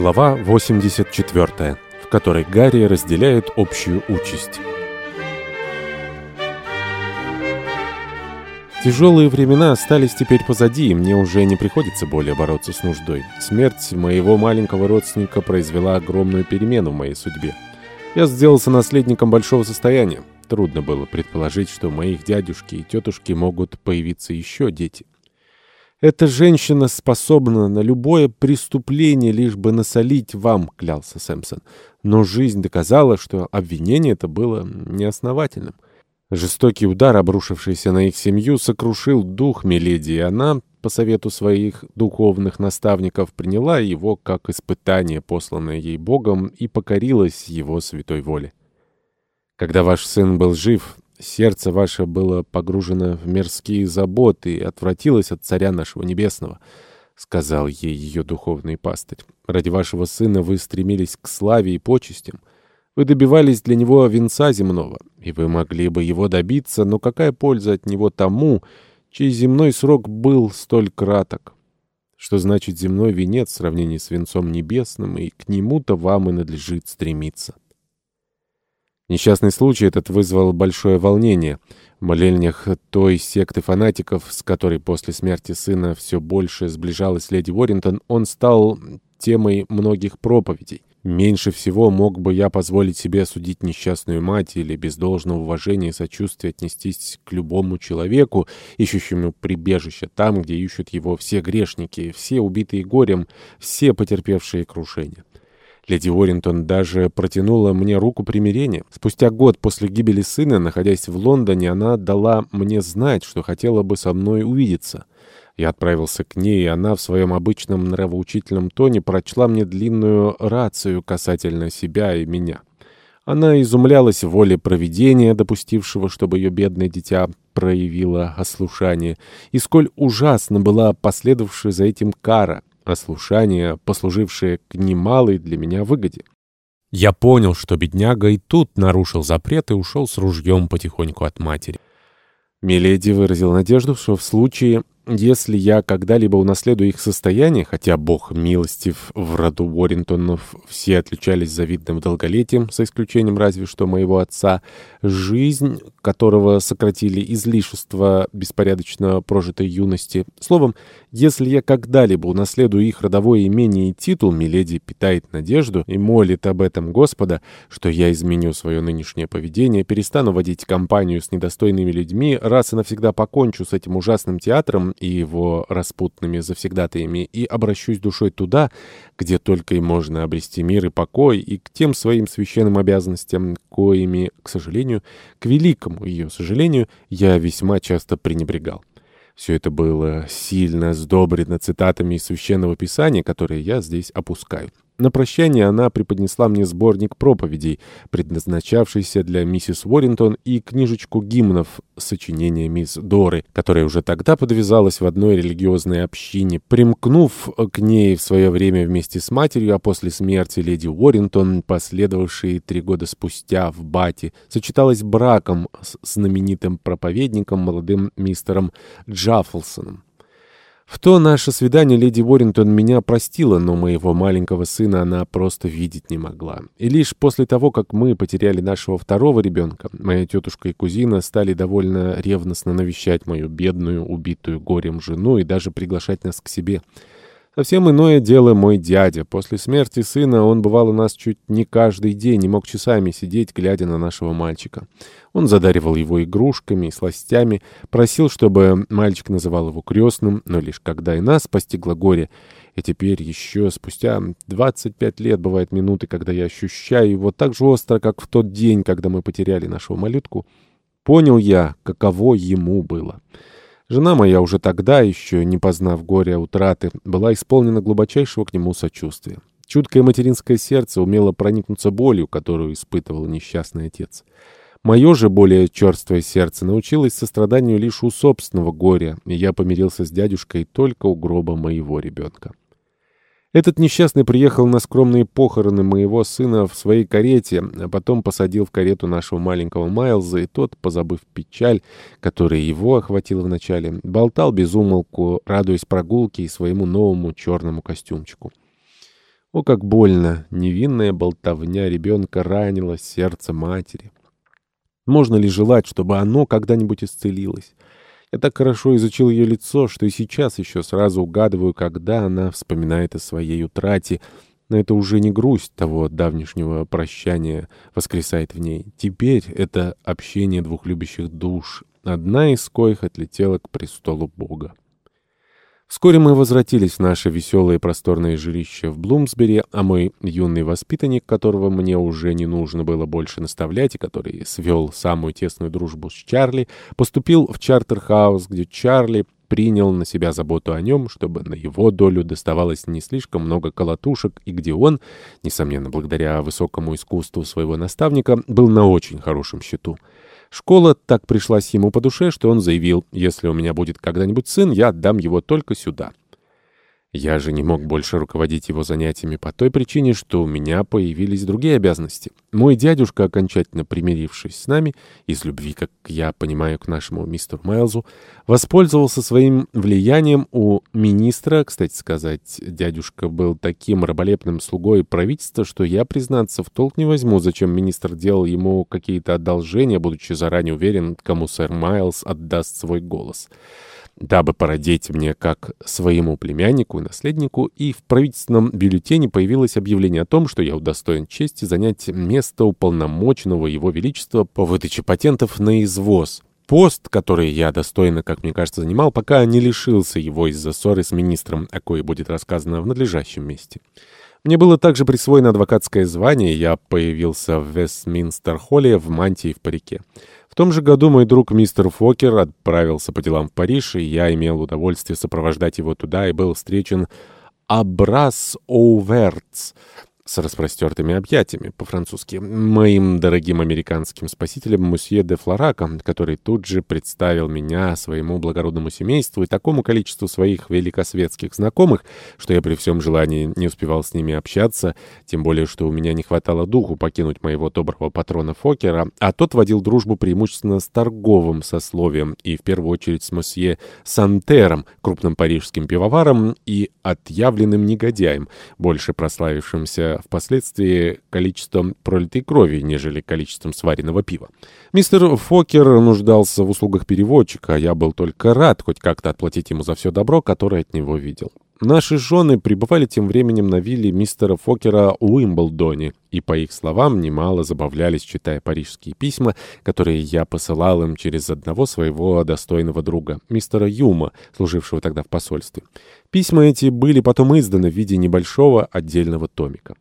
Глава 84, в которой Гарри разделяет общую участь. Тяжелые времена остались теперь позади, и мне уже не приходится более бороться с нуждой. Смерть моего маленького родственника произвела огромную перемену в моей судьбе. Я сделался наследником большого состояния. Трудно было предположить, что у моих дядюшки и тетушки могут появиться еще дети. «Эта женщина способна на любое преступление, лишь бы насолить вам», — клялся Сэмпсон. Но жизнь доказала, что обвинение это было неосновательным. Жестокий удар, обрушившийся на их семью, сокрушил дух Меледи, и она, по совету своих духовных наставников, приняла его как испытание, посланное ей Богом, и покорилась его святой воле. Когда ваш сын был жив, Сердце ваше было погружено в мирские заботы и отвратилось от Царя нашего Небесного, — сказал ей ее духовный пастырь. Ради вашего сына вы стремились к славе и почестям. Вы добивались для него венца земного, и вы могли бы его добиться, но какая польза от него тому, чей земной срок был столь краток? Что значит земной венец в сравнении с венцом небесным, и к нему-то вам и надлежит стремиться? Несчастный случай этот вызвал большое волнение. В молельнях той секты фанатиков, с которой после смерти сына все больше сближалась леди Уоррингтон, он стал темой многих проповедей. Меньше всего мог бы я позволить себе осудить несчастную мать или без должного уважения и сочувствия отнестись к любому человеку, ищущему прибежище там, где ищут его все грешники, все убитые горем, все потерпевшие крушение. Леди Уоррингтон даже протянула мне руку примирения. Спустя год после гибели сына, находясь в Лондоне, она дала мне знать, что хотела бы со мной увидеться. Я отправился к ней, и она в своем обычном нравоучительном тоне прочла мне длинную рацию касательно себя и меня. Она изумлялась воле провидения, допустившего, чтобы ее бедное дитя проявило ослушание, и сколь ужасно была последовавшая за этим кара — ослушание, послужившее к немалой для меня выгоде. Я понял, что бедняга и тут нарушил запрет и ушел с ружьем потихоньку от матери. Миледи выразил надежду, что в случае если я когда-либо унаследую их состояние, хотя бог милостив в роду Уоррентонов все отличались завидным долголетием, за исключением разве что моего отца, жизнь которого сократили излишества беспорядочно прожитой юности. Словом, если я когда-либо унаследую их родовое имение и титул, Миледи питает надежду и молит об этом Господа, что я изменю свое нынешнее поведение, перестану водить компанию с недостойными людьми, раз и навсегда покончу с этим ужасным театром и его распутными завсегдатаями и обращусь душой туда, где только и можно обрести мир и покой, и к тем своим священным обязанностям, коими, к сожалению, к великому ее сожалению, я весьма часто пренебрегал. Все это было сильно сдобрено цитатами из Священного Писания, которые я здесь опускаю. На прощание она преподнесла мне сборник проповедей, предназначавшийся для миссис Уоррингтон, и книжечку гимнов сочинения мисс Доры, которая уже тогда подвязалась в одной религиозной общине. Примкнув к ней в свое время вместе с матерью, а после смерти леди Уоррингтон, последовавшей три года спустя в Бати, сочеталась браком с знаменитым проповедником, молодым мистером Джаффлсоном. В то наше свидание леди Уоррингтон меня простила, но моего маленького сына она просто видеть не могла. И лишь после того, как мы потеряли нашего второго ребенка, моя тетушка и кузина стали довольно ревностно навещать мою бедную, убитую горем жену и даже приглашать нас к себе. Совсем иное дело мой дядя. После смерти сына он бывал у нас чуть не каждый день и мог часами сидеть, глядя на нашего мальчика. Он задаривал его игрушками и сластями, просил, чтобы мальчик называл его крестным, но лишь когда и нас постигло горе. И теперь еще спустя 25 лет бывают минуты, когда я ощущаю его так же остро, как в тот день, когда мы потеряли нашего малютку. Понял я, каково ему было. Жена моя уже тогда, еще не познав горя утраты, была исполнена глубочайшего к нему сочувствия. Чуткое материнское сердце умело проникнуться болью, которую испытывал несчастный отец. Мое же более черствое сердце научилось состраданию лишь у собственного горя, и я помирился с дядюшкой только у гроба моего ребенка. Этот несчастный приехал на скромные похороны моего сына в своей карете, а потом посадил в карету нашего маленького Майлза, и тот, позабыв печаль, которая его охватила вначале, болтал без умолку, радуясь прогулке и своему новому черному костюмчику. О, как больно! Невинная болтовня ребенка ранила сердце матери. Можно ли желать, чтобы оно когда-нибудь исцелилось? Я так хорошо изучил ее лицо, что и сейчас еще сразу угадываю, когда она вспоминает о своей утрате. Но это уже не грусть того давнишнего прощания воскресает в ней. Теперь это общение двух любящих душ, одна из коих отлетела к престолу Бога. Вскоре мы возвратились в наше веселое и просторное жилище в Блумсбери, а мой юный воспитанник, которого мне уже не нужно было больше наставлять и который свел самую тесную дружбу с Чарли, поступил в Чартерхаус, где Чарли принял на себя заботу о нем, чтобы на его долю доставалось не слишком много колотушек, и где он, несомненно, благодаря высокому искусству своего наставника, был на очень хорошем счету. Школа так пришлась ему по душе, что он заявил, если у меня будет когда-нибудь сын, я отдам его только сюда. Я же не мог больше руководить его занятиями по той причине, что у меня появились другие обязанности. Мой дядюшка, окончательно примирившись с нами, из любви, как я понимаю, к нашему мистеру Майлзу, воспользовался своим влиянием у министра. Кстати сказать, дядюшка был таким раболепным слугой правительства, что я, признаться, в толк не возьму, зачем министр делал ему какие-то одолжения, будучи заранее уверен, кому сэр Майлз отдаст свой голос дабы породить мне как своему племяннику и наследнику, и в правительственном бюллетене появилось объявление о том, что я удостоен чести занять место уполномоченного его величества по выдаче патентов на извоз. Пост, который я достойно, как мне кажется, занимал, пока не лишился его из-за ссоры с министром, о кое будет рассказано в надлежащем месте. Мне было также присвоено адвокатское звание, и я появился в Вестминстер-холле в мантии в парике. В том же году мой друг мистер Фокер отправился по делам в Париж, и я имел удовольствие сопровождать его туда и был встречен Абрас Оувертс, с распростертыми объятиями, по-французски, моим дорогим американским спасителем мусье де Флорака, который тут же представил меня своему благородному семейству и такому количеству своих великосветских знакомых, что я при всем желании не успевал с ними общаться, тем более, что у меня не хватало духу покинуть моего доброго патрона Фокера, а тот водил дружбу преимущественно с торговым сословием и в первую очередь с мусье Сантером, крупным парижским пивоваром и отъявленным негодяем, больше прославившимся впоследствии количеством пролитой крови, нежели количеством сваренного пива. Мистер Фокер нуждался в услугах переводчика, а я был только рад хоть как-то отплатить ему за все добро, которое от него видел. Наши жены пребывали тем временем на вилле мистера Фокера в Уимблдоне, и, по их словам, немало забавлялись, читая парижские письма, которые я посылал им через одного своего достойного друга, мистера Юма, служившего тогда в посольстве. Письма эти были потом изданы в виде небольшого отдельного томика.